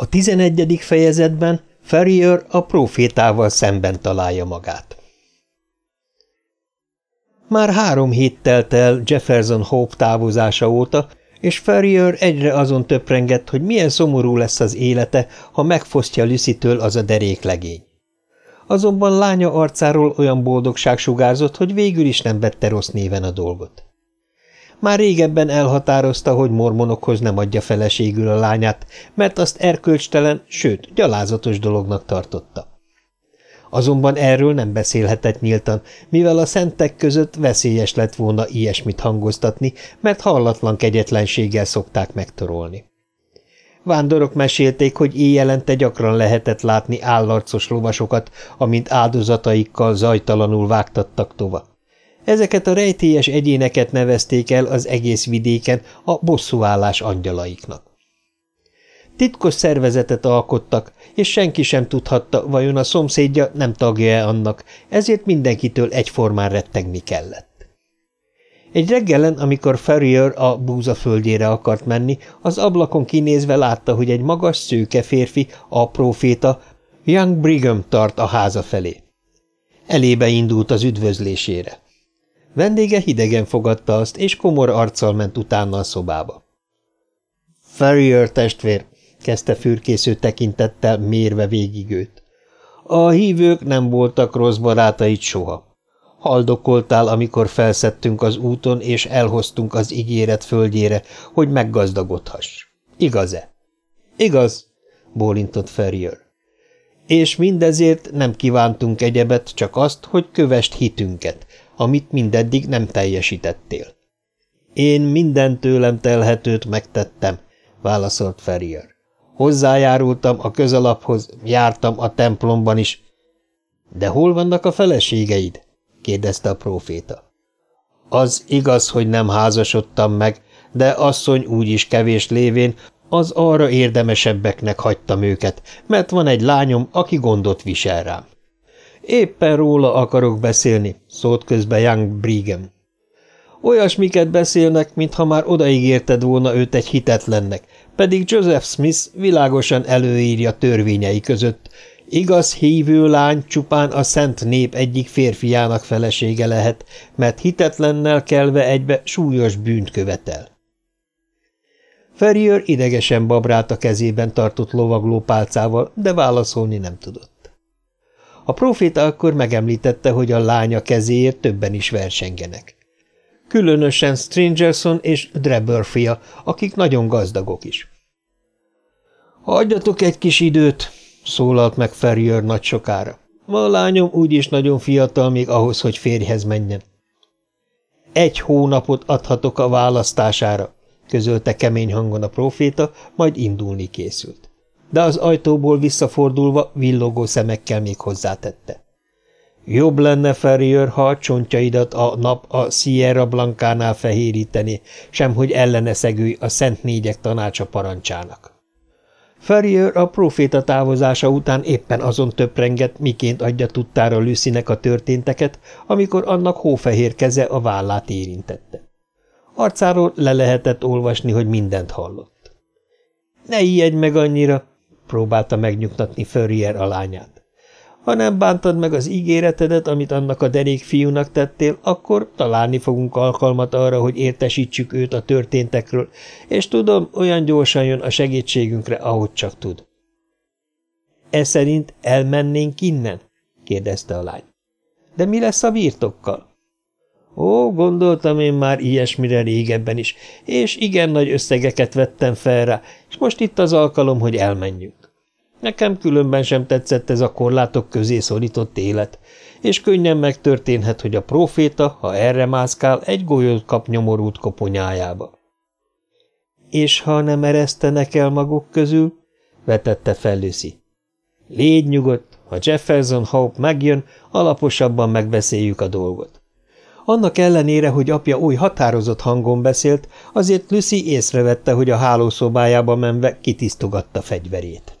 A tizenegyedik fejezetben Ferrier a profétával szemben találja magát. Már három hét telt el Jefferson Hope távozása óta, és Ferrier egyre azon töprengett, hogy milyen szomorú lesz az élete, ha megfosztja Lucy-től az a derék legény. Azonban lánya arcáról olyan boldogság sugárzott, hogy végül is nem vette rossz néven a dolgot. Már régebben elhatározta, hogy mormonokhoz nem adja feleségül a lányát, mert azt erkölcstelen, sőt, gyalázatos dolognak tartotta. Azonban erről nem beszélhetett nyíltan, mivel a szentek között veszélyes lett volna ilyesmit hangoztatni, mert hallatlan kegyetlenséggel szokták megtorolni. Vándorok mesélték, hogy éjjelente gyakran lehetett látni állarcos lovasokat, amint áldozataikkal zajtalanul vágtattak tova. Ezeket a rejtélyes egyéneket nevezték el az egész vidéken a bosszúállás angyalaiknak. Titkos szervezetet alkottak, és senki sem tudhatta, vajon a szomszédja nem tagja-e annak, ezért mindenkitől egyformán rettegni kellett. Egy reggelen, amikor Ferrier a búza földjére akart menni, az ablakon kinézve látta, hogy egy magas, szőke férfi, a proféta, Young Brigham tart a háza felé. Elébe indult az üdvözlésére. Vendége hidegen fogadta azt, és komor arccal ment utána a szobába. – Ferrier testvér! – kezdte fürkésző tekintettel mérve végig őt. A hívők nem voltak rossz barátait soha. Haldokoltál, amikor felszettünk az úton, és elhoztunk az ígéret földjére, hogy meggazdagodhass. Igaz-e? Igaz, bólintott Ferrier. És mindezért nem kívántunk egyebet, csak azt, hogy kövest hitünket, amit mindeddig nem teljesítettél. Én minden tőlem telhetőt megtettem, válaszolt Ferrier. Hozzájárultam a közalaphoz, jártam a templomban is. De hol vannak a feleségeid? kérdezte a próféta. Az igaz, hogy nem házasodtam meg, de asszony úgyis kevés lévén, az arra érdemesebbeknek hagytam őket, mert van egy lányom, aki gondot visel rám. Éppen róla akarok beszélni, szólt közbe Young Brigham. Olyasmiket beszélnek, mintha már odaígérted volna őt egy hitetlennek, pedig Joseph Smith világosan előírja törvényei között, Igaz hívő lány csupán a szent nép egyik férfiának felesége lehet, mert hitetlennel kelve egybe súlyos bűnt követel. Ferrier idegesen babrált a kezében tartott lovagló pálcával, de válaszolni nem tudott. A proféta akkor megemlítette, hogy a lánya kezéért többen is versengenek. Különösen Strangerson és Drebber fia, akik nagyon gazdagok is. – Hagyjatok egy kis időt, szólalt meg Ferrier nagy sokára. A lányom úgyis nagyon fiatal még ahhoz, hogy férjhez menjen. Egy hónapot adhatok a választására, közölte kemény hangon a proféta, majd indulni készült. De az ajtóból visszafordulva villogó szemekkel még hozzátette. Jobb lenne, Ferrier, ha a csontjaidat a nap a Sierra Blancánál fehéríteni, sem hogy szegülj a Szent Négyek tanácsa parancsának. Ferrier a proféta távozása után éppen azon töprengett, miként adja tudtára Lucynek a történteket, amikor annak hófehér keze a vállát érintette. Arcáról le lehetett olvasni, hogy mindent hallott. – Ne ijedj meg annyira! – próbálta megnyugtatni Ferrier a lányát. Ha nem bántad meg az ígéretedet, amit annak a derék fiúnak tettél, akkor találni fogunk alkalmat arra, hogy értesítsük őt a történtekről, és tudom, olyan gyorsan jön a segítségünkre, ahogy csak tud. E szerint elmennénk innen? kérdezte a lány. De mi lesz a birtokkal? Ó, gondoltam én már ilyesmire régebben is, és igen nagy összegeket vettem fel rá, és most itt az alkalom, hogy elmenjünk. Nekem különben sem tetszett ez a korlátok közé szorított élet, és könnyen megtörténhet, hogy a proféta, ha erre mászkál, egy golyót kap nyomorult koponyájába. És ha nem eresztenek el maguk közül? vetette fel Lucy. Légy nyugodt, ha Jefferson Hope megjön, alaposabban megbeszéljük a dolgot. Annak ellenére, hogy apja oly határozott hangon beszélt, azért Lucy észrevette, hogy a hálószobájába menve kitisztogatta fegyverét.